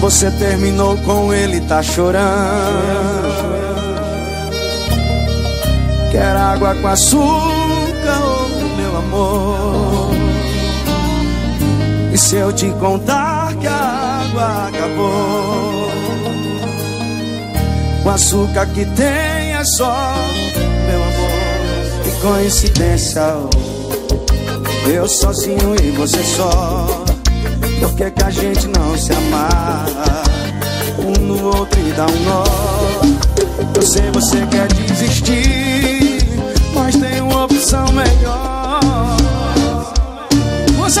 Você terminou com ele, tá chorando. Quer água com açúcar, oh, meu amor. E se eu te contar que a água acabou? O açúcar que tem é só, meu amor. Que coincidência, oh. Eu sozinho e você só. Por que, que a gente não se amarra? Um no outro e dá um nó. Eu sei você quer desistir, mas tem uma opção melhor. Você